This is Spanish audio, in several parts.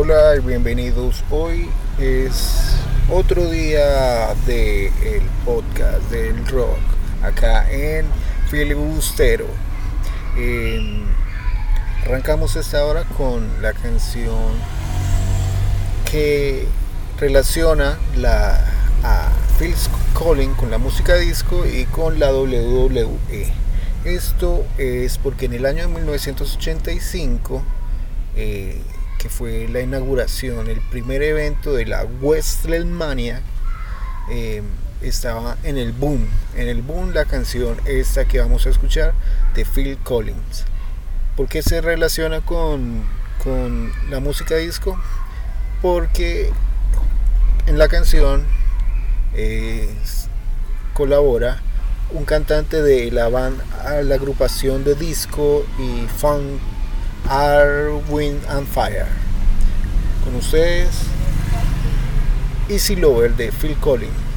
Hola y bienvenidos. Hoy es otro día de el podcast del rock acá en Filibustero. Eh, arrancamos esta hora con la canción que relaciona la, a Phil Collins con la música disco y con la WWE. Esto es porque en el año de 1985 eh, que fue la inauguración, el primer evento de la WrestleMania, eh, estaba en el boom. En el boom la canción esta que vamos a escuchar de Phil Collins. ¿Por qué se relaciona con, con la música disco? Porque en la canción eh, colabora un cantante de la banda, la agrupación de disco y funk Are Wind and Fire. Con ustedes, Easy Lover de Phil Collins.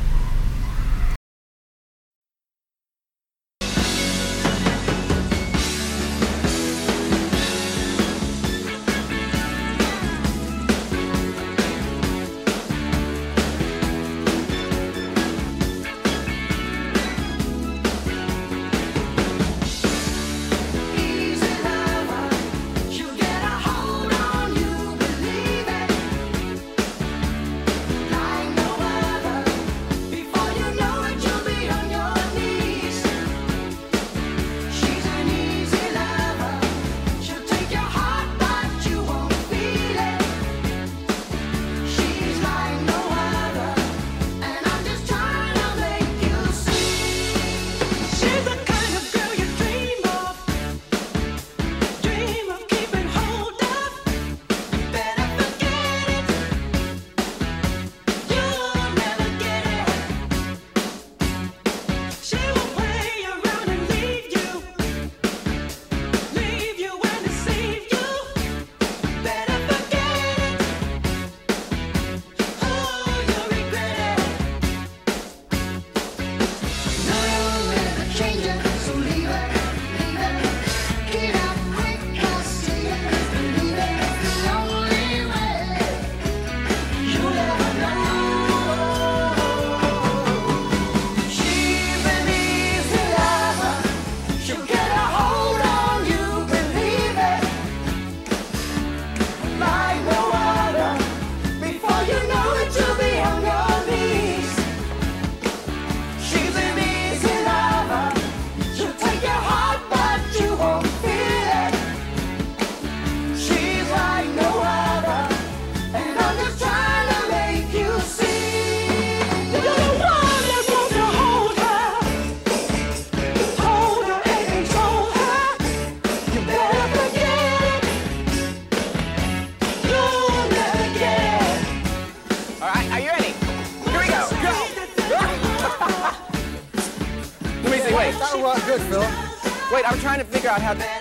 I've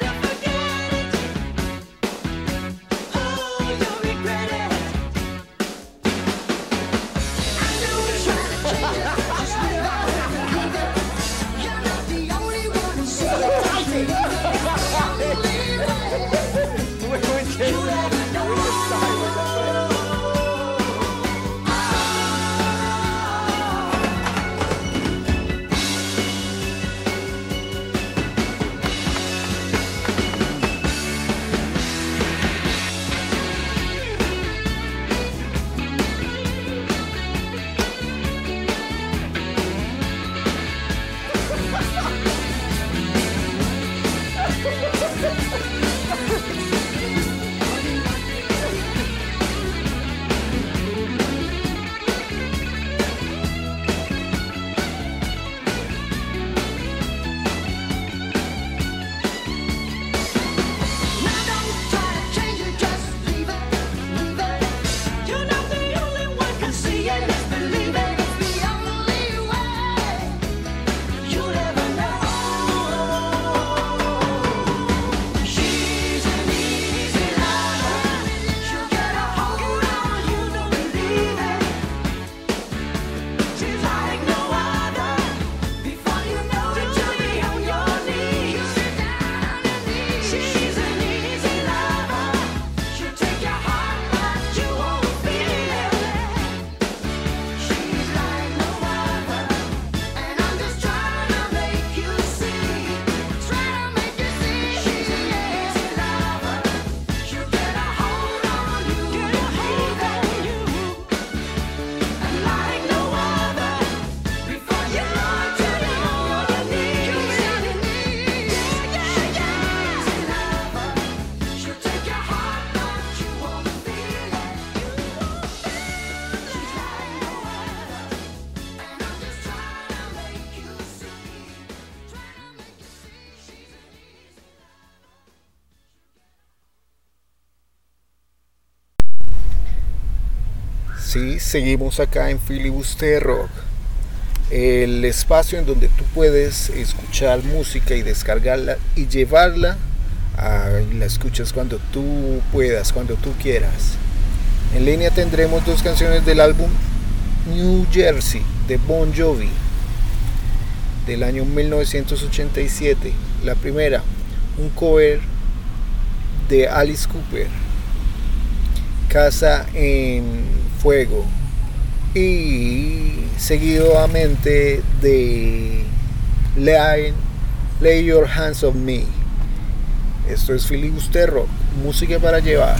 seguimos acá en Filibuster Rock, el espacio en donde tú puedes escuchar música y descargarla y llevarla a la escuchas cuando tú puedas, cuando tú quieras. En línea tendremos dos canciones del álbum New Jersey de Bon Jovi del año 1987. La primera, un cover de Alice Cooper, Casa en Fuego, y seguidamente de Lay, Lay Your Hands on Me. Esto es Filibuster música para llevar.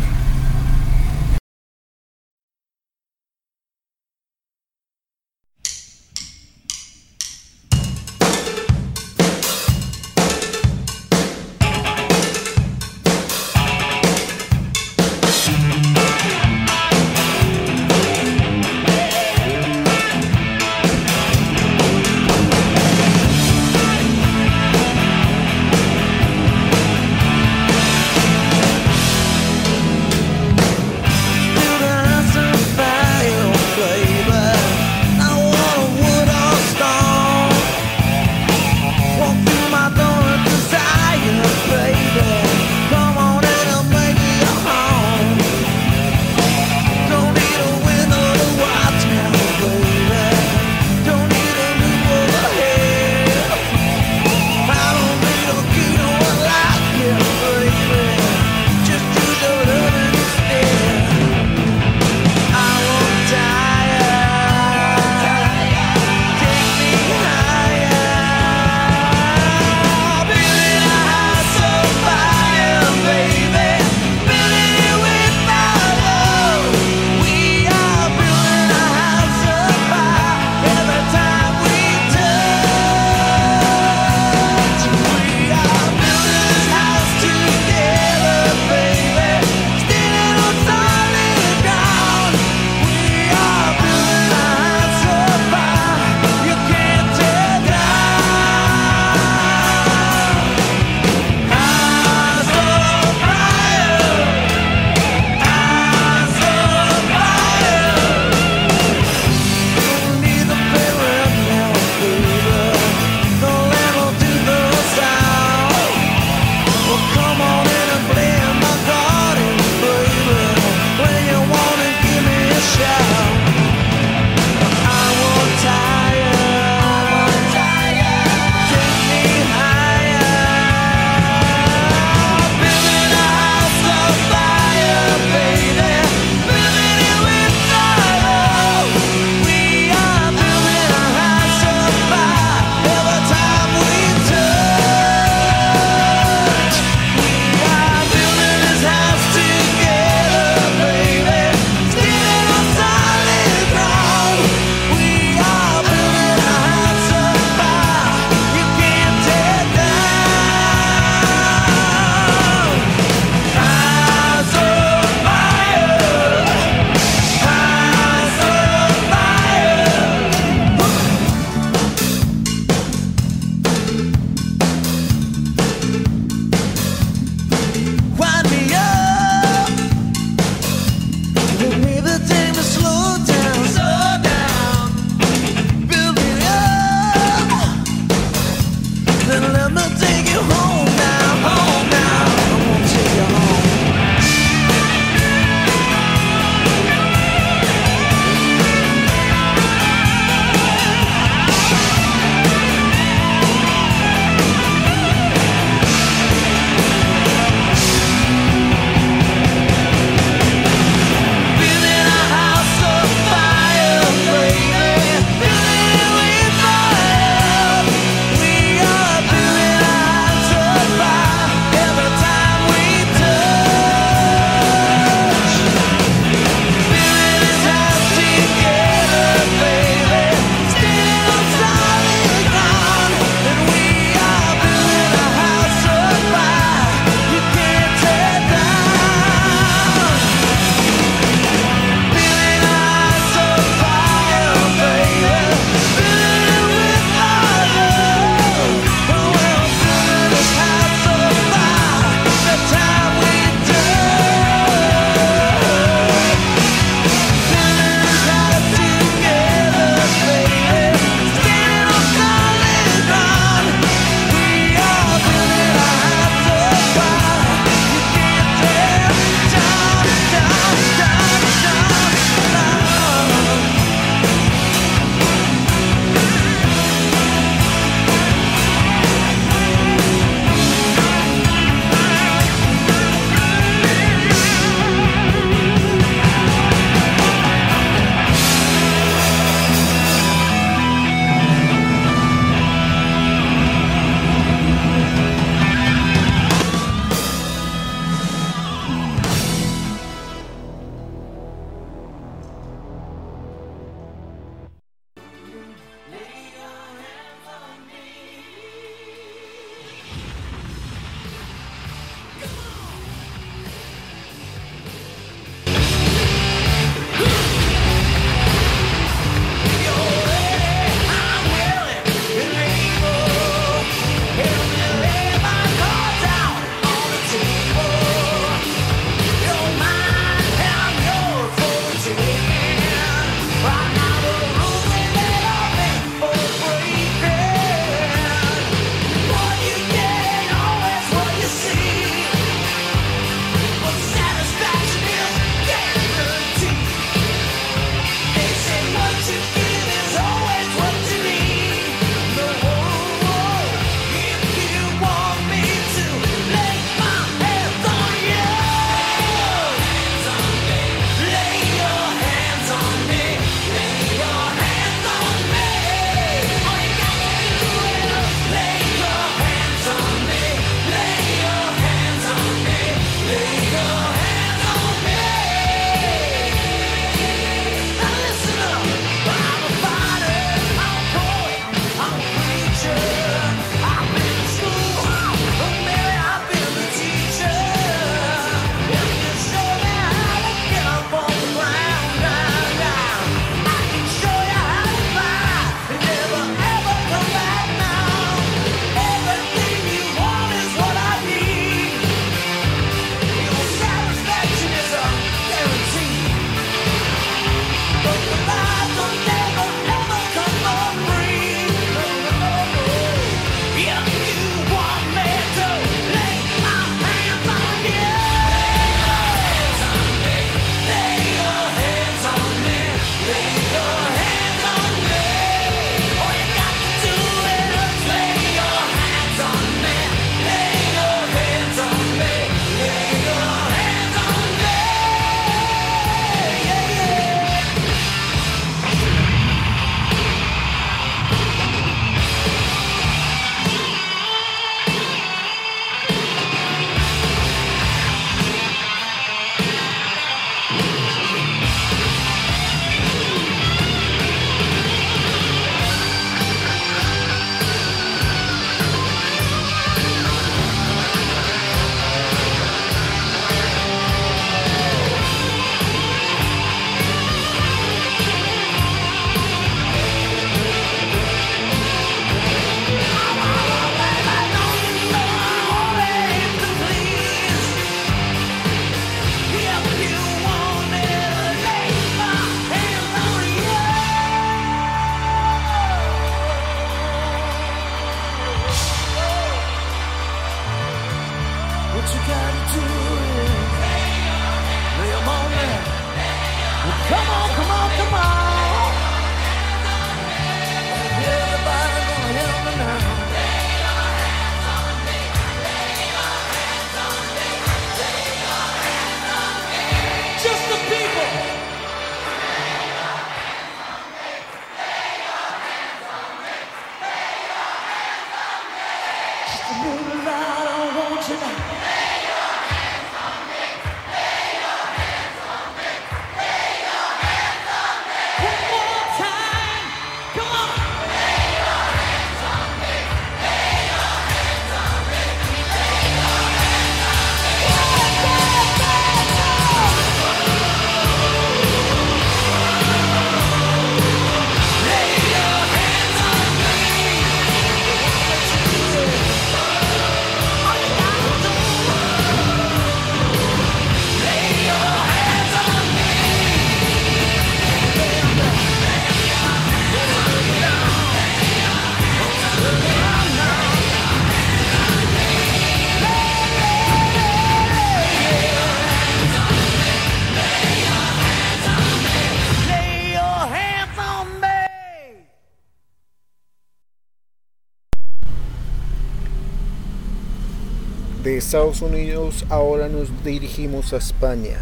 Estados Unidos ahora nos dirigimos a España,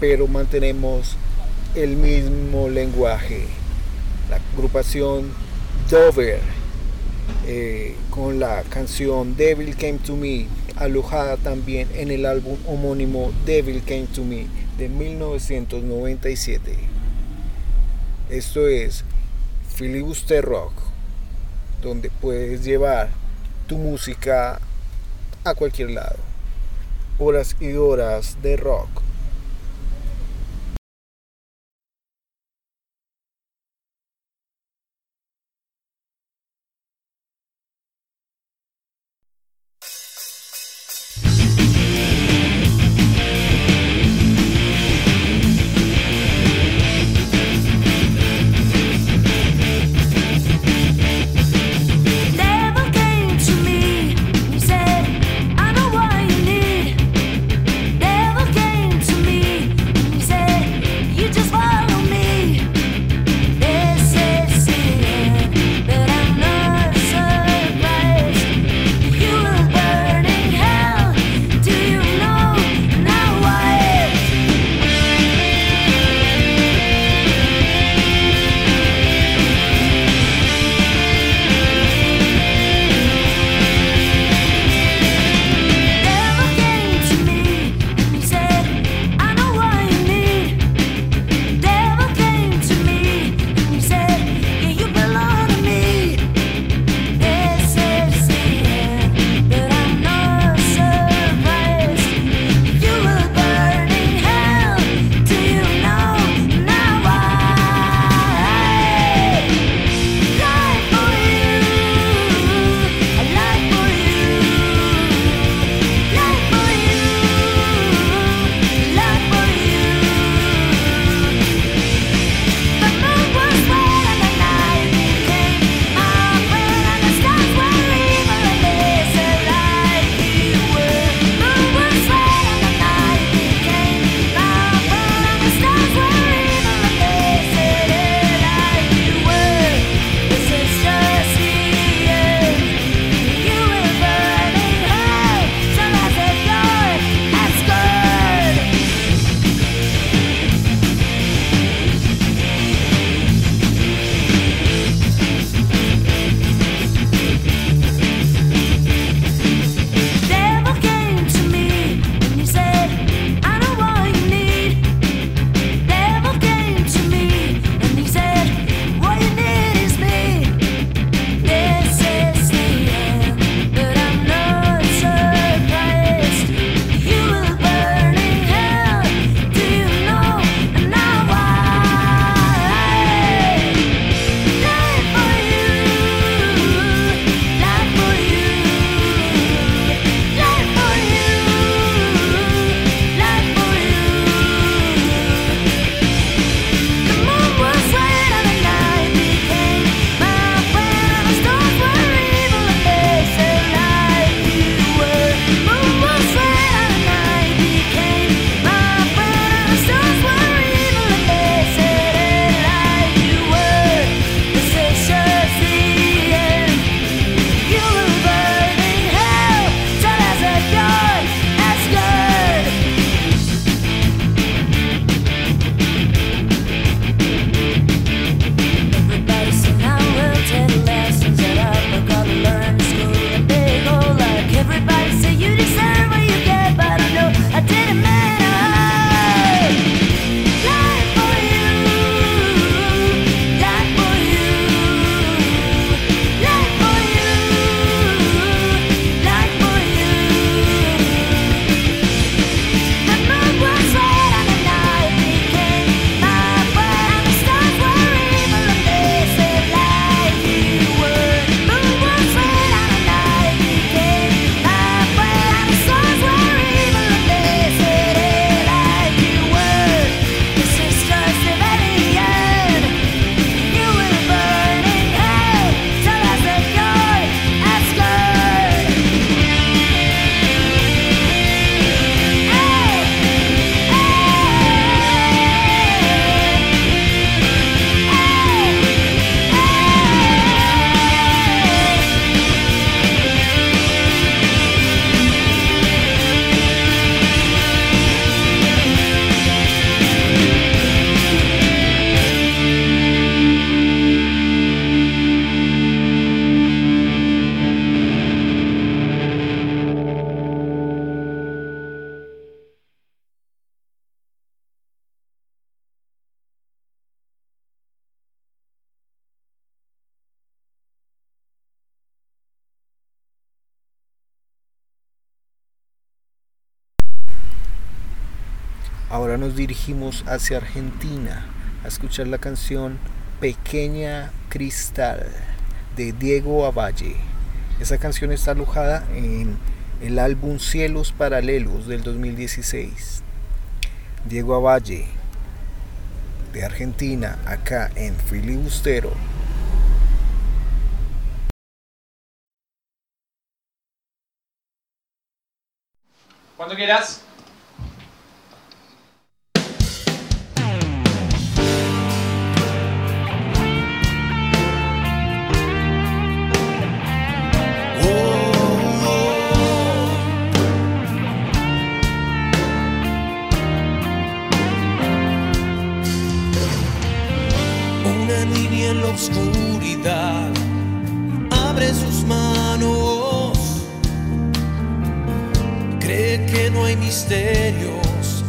pero mantenemos el mismo lenguaje. La agrupación Dover eh, con la canción Devil Came to Me, alojada también en el álbum homónimo Devil Came to Me de 1997. Esto es Filibuster Rock, donde puedes llevar tu música a cualquier lado. Horas y horas de rock. dirigimos hacia Argentina a escuchar la canción Pequeña Cristal de Diego Avalle. Esa canción está alojada en el álbum Cielos Paralelos del 2016. Diego Avalle de Argentina, acá en Filibustero. Cuando quieras. oscuridad. Abre sus manos. Cree que no hay misterios.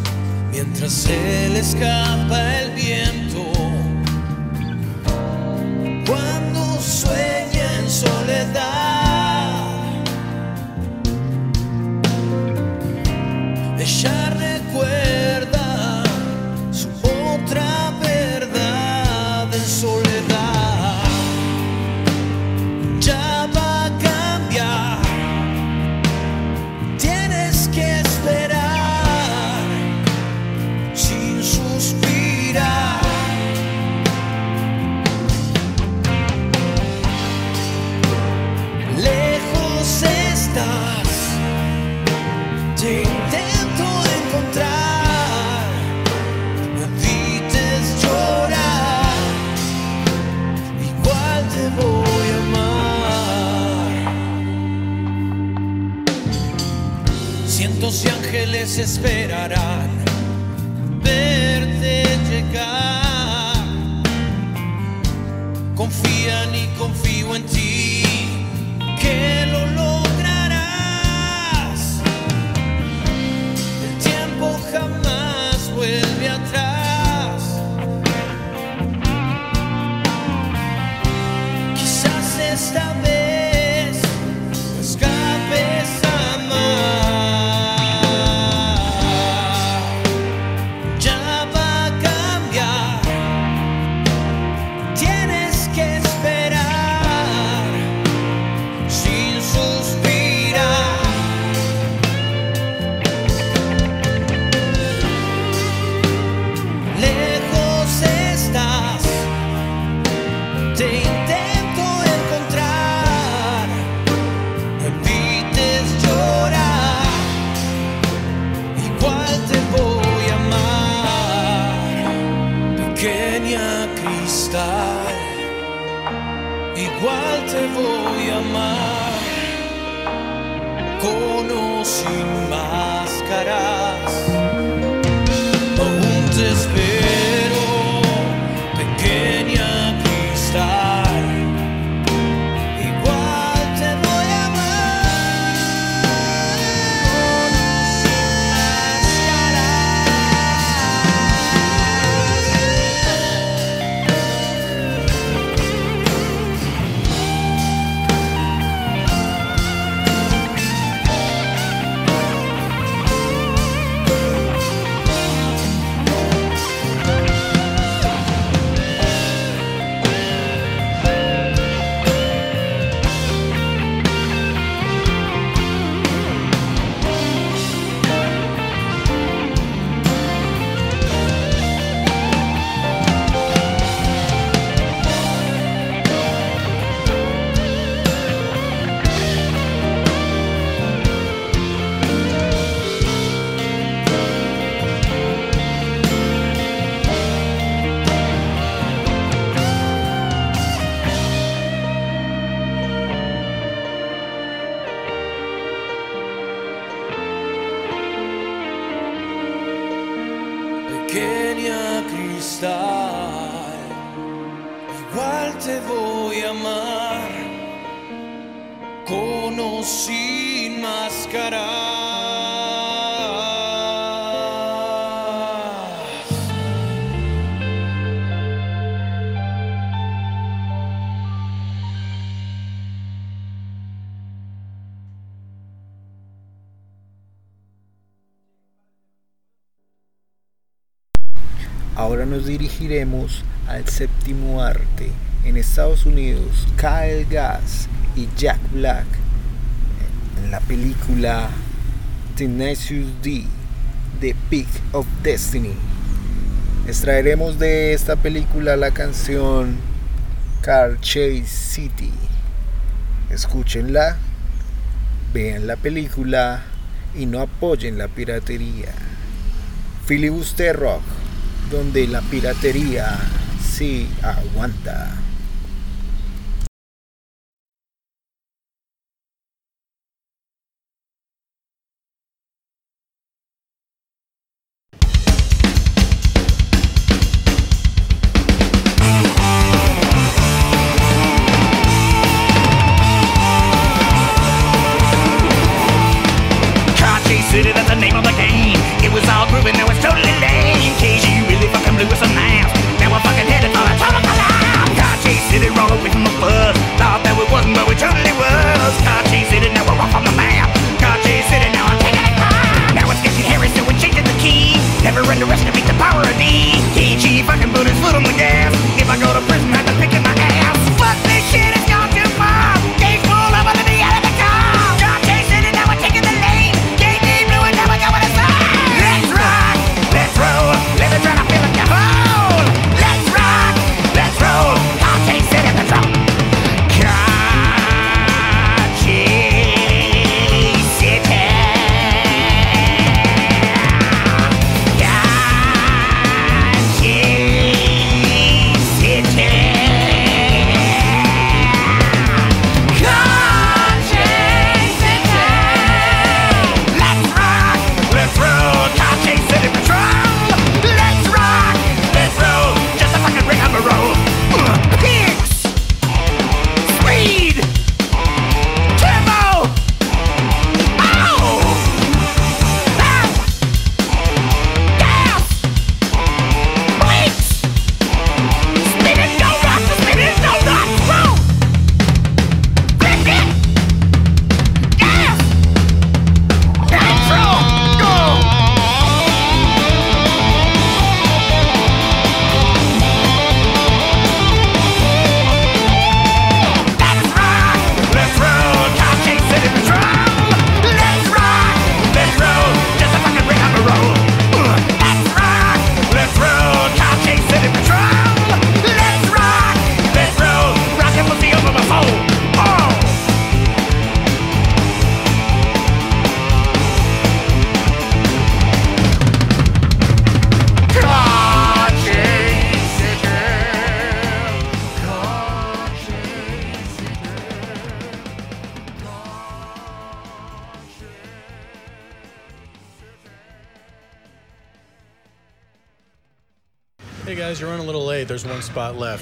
Mientras se le escapa el bien nos dirigiremos al séptimo arte. En Estados Unidos, Kyle Gass y Jack Black en la película Tenacious D, The Peak of Destiny. Extraeremos de esta película la canción Car Chase City. Escúchenla, vean la película y no apoyen la piratería. Filibuster Rock, donde la piratería sí aguanta.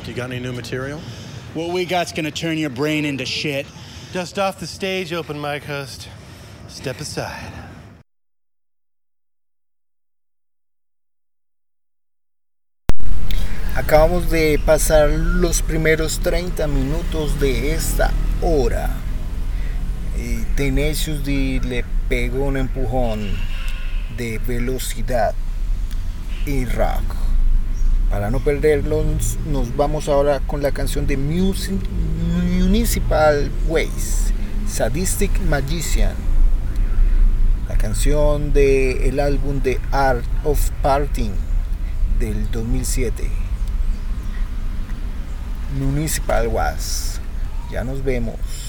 You got any new material? What we got's gonna turn your brain into shit. Dust off the stage, open mic host. Step aside. Acabamos de pasar los primeros 30 minutos de esta hora. Y Tenacious D le pegó un empujón de velocidad y rock. Para no perderlos, nos vamos ahora con la canción de Municipal Ways, Sadistic Magician. La canción del álbum The Art of Parting del 2007. Municipal Was. Ya nos vemos.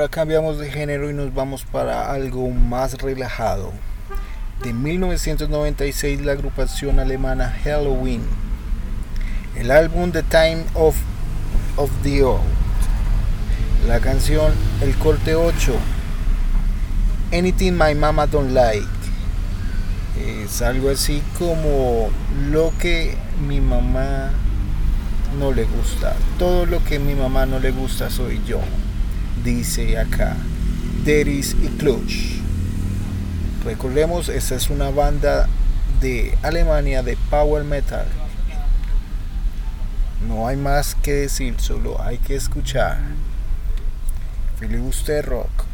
Ahora cambiamos de género y nos vamos para algo más relajado. De 1996 la agrupación alemana Halloween. El álbum The Time of, of the Old. La canción El corte 8. Anything My Mama Don't Like. Es algo así como lo que mi mamá no le gusta. Todo lo que mi mamá no le gusta soy yo. Dice acá. Deris y Clutch. Recordemos, esta es una banda de Alemania de power metal. No hay más que decir, solo hay que escuchar. Filibuster Rock.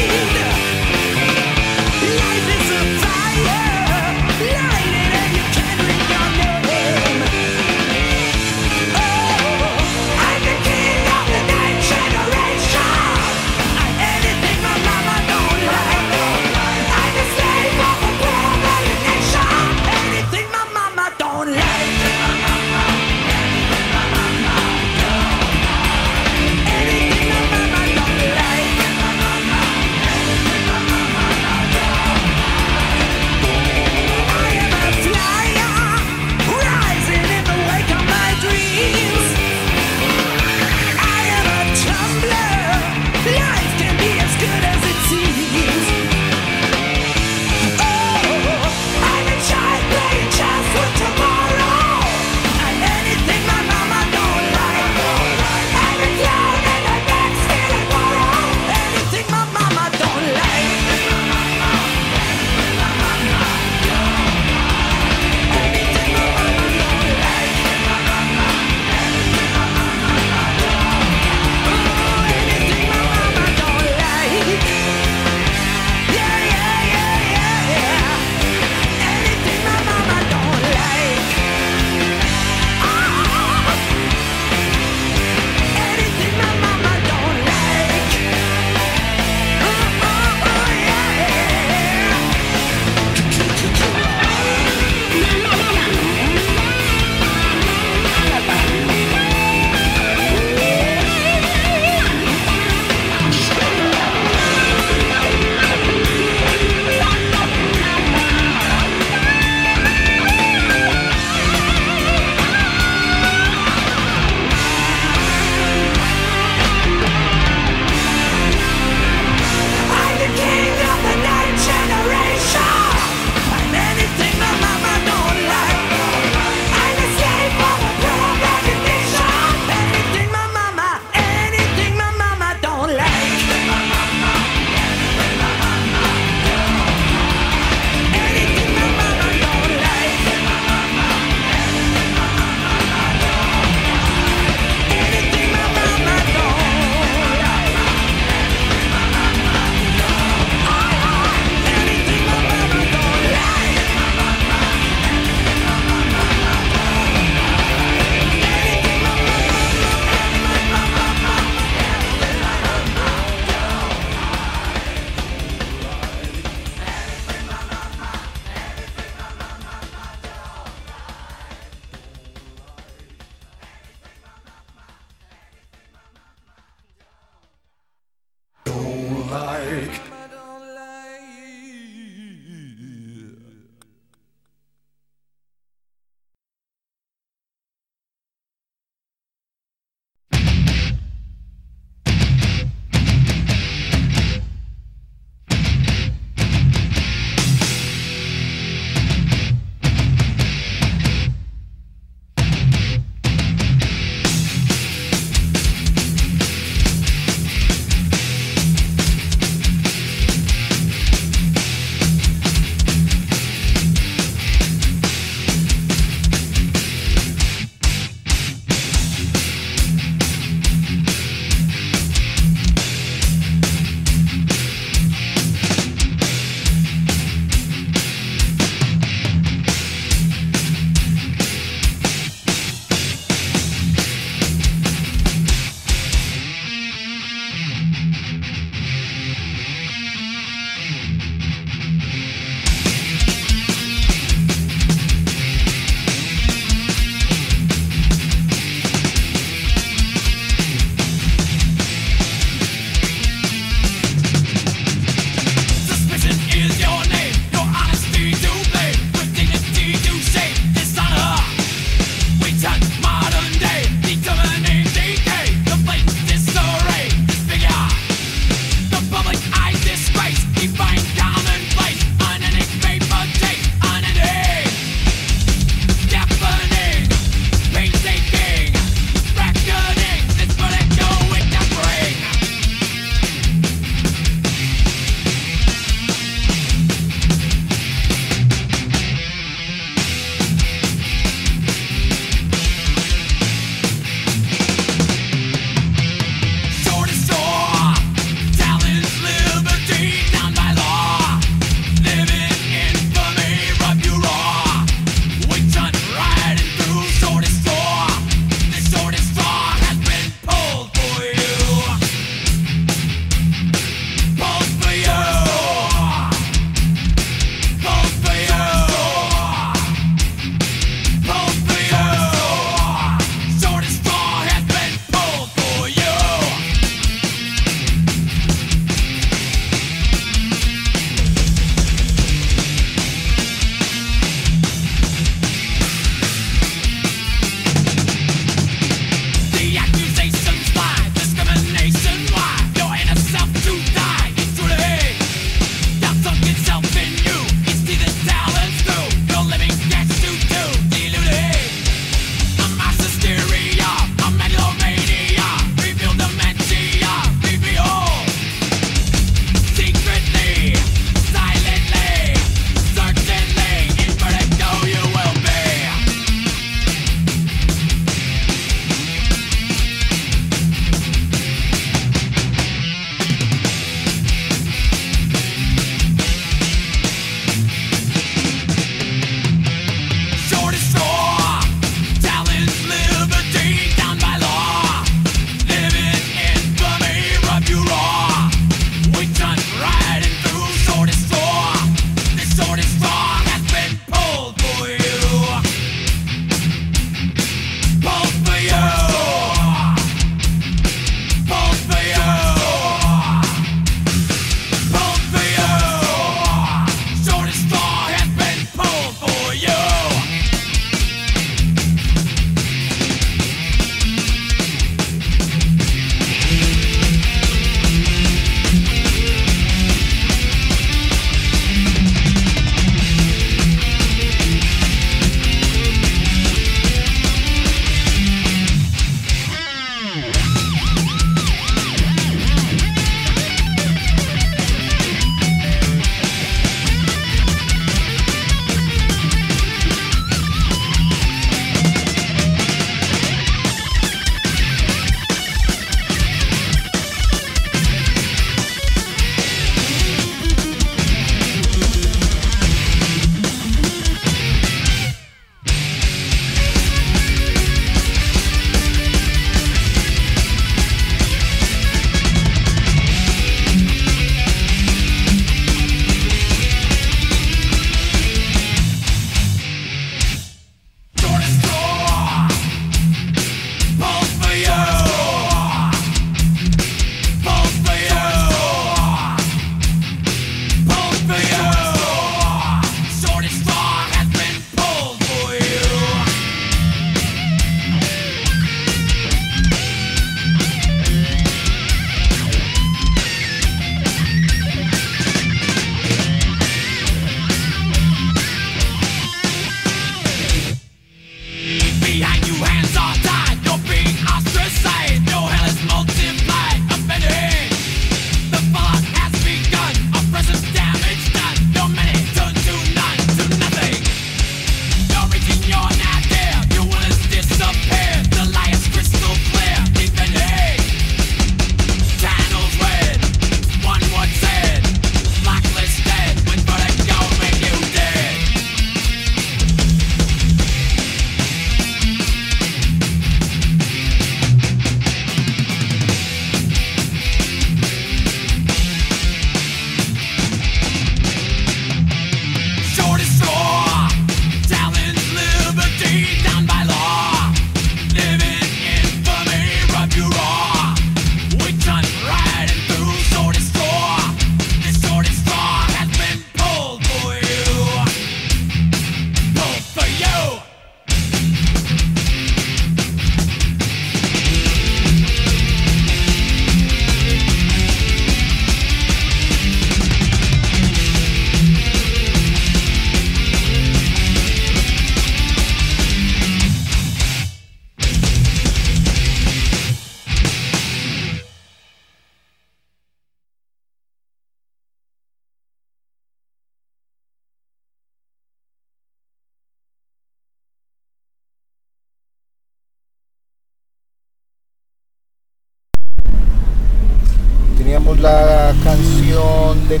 La canción de,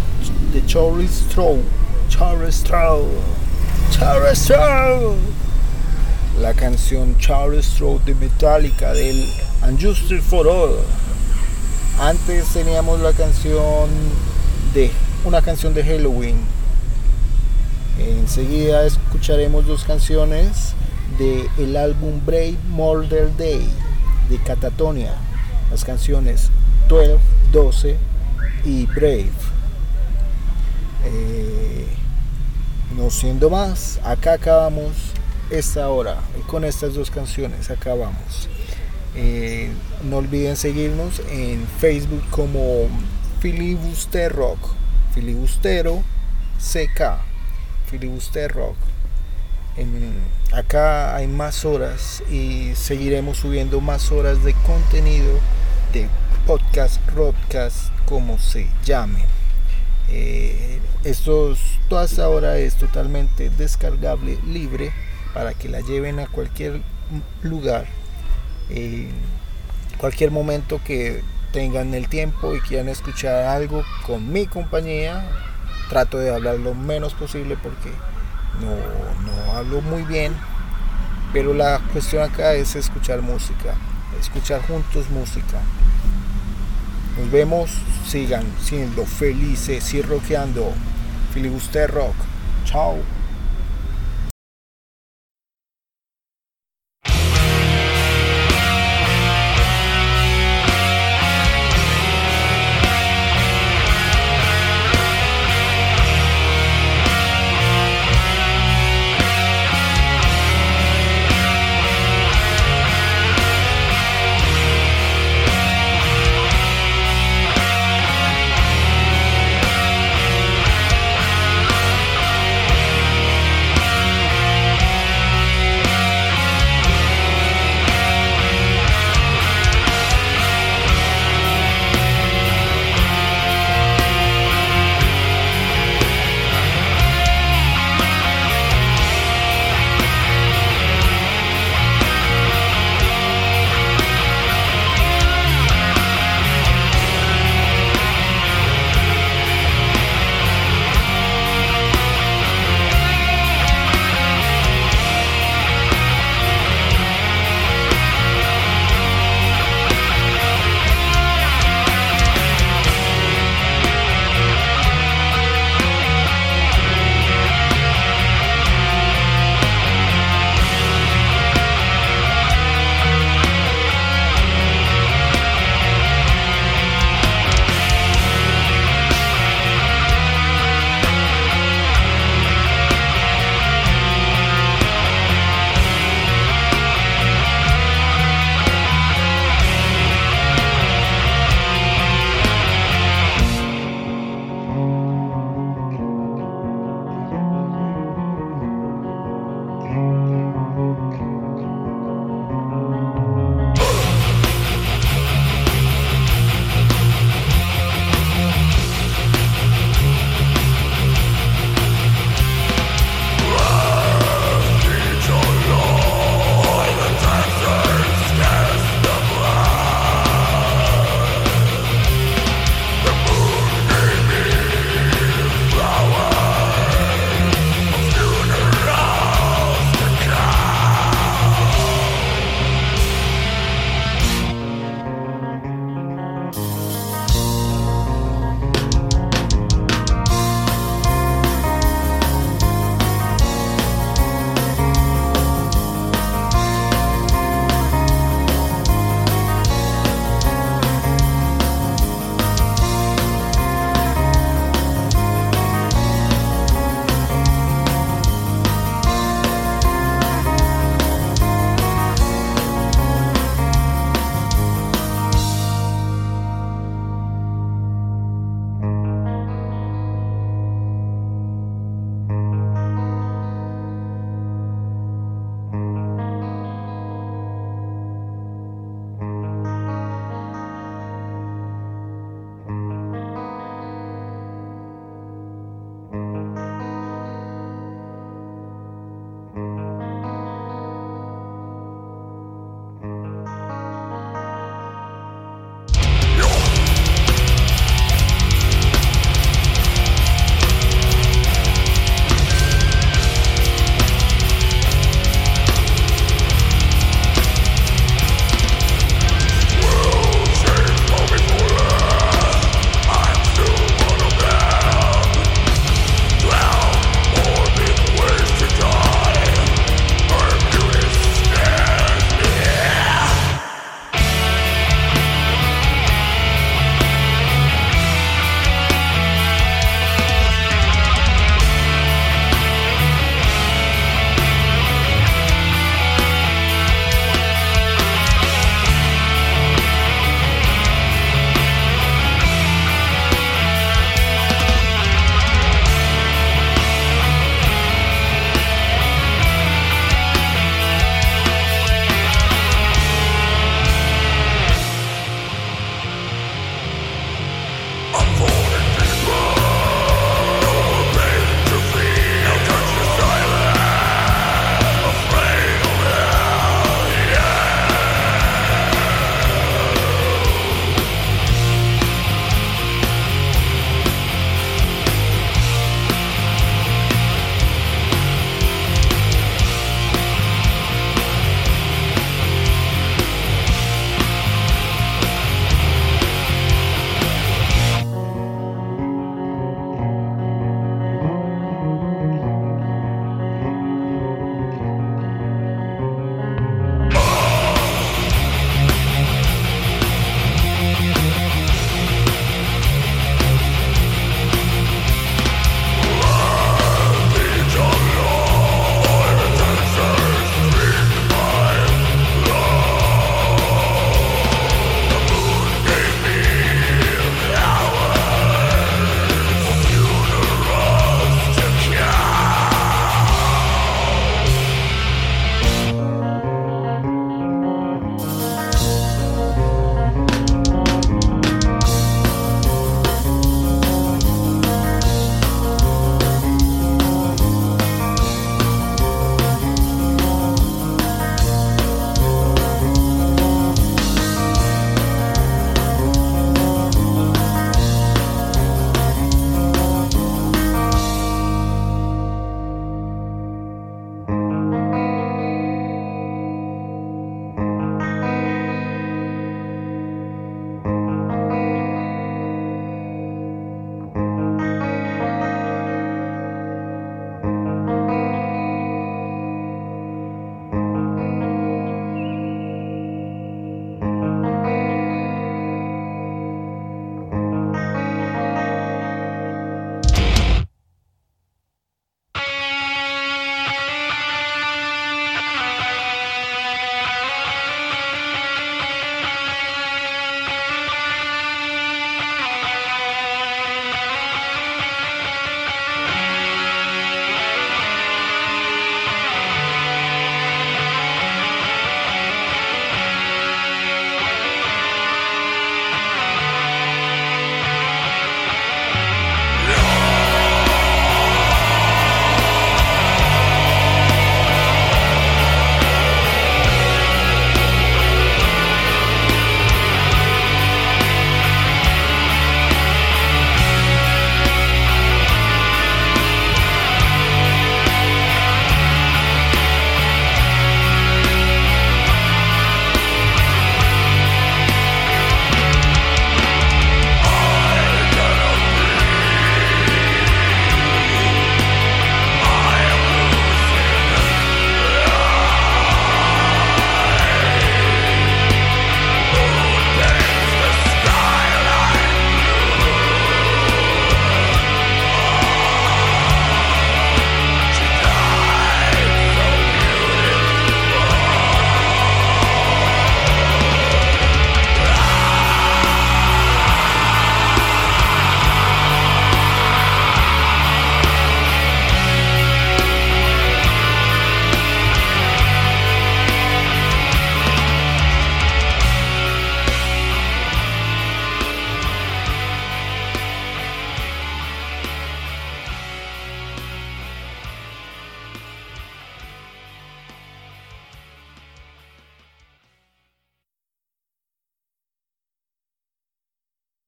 de Charlie Stroh. Charlie Stroh. Charlie Stroh. La canción Charlie Stroh de Metallica del Unjustice for All. Antes teníamos la canción de una canción de Halloween. Enseguida escucharemos dos canciones de el álbum Brave Murder Day de Catatonia. Las canciones 12, 12 y Brave. Eh, no siendo más, acá acabamos esta hora y con estas dos canciones acabamos. Eh, no olviden seguirnos en Facebook como Filibuster Rock, Filibustero CK, Filibuster Rock. Acá hay más horas y seguiremos subiendo más horas de contenido de podcast, broadcast, como se llame. Eh, estos, toda esta es totalmente descargable, libre, para que la lleven a cualquier lugar, eh, cualquier momento que tengan el tiempo y quieran escuchar algo con mi compañía. Trato de hablar lo menos posible porque no, no hablo muy bien, pero la cuestión acá es escuchar música, escuchar juntos música. Nos vemos, sigan siendo felices y rockeando. Filibuster Rock. Chao.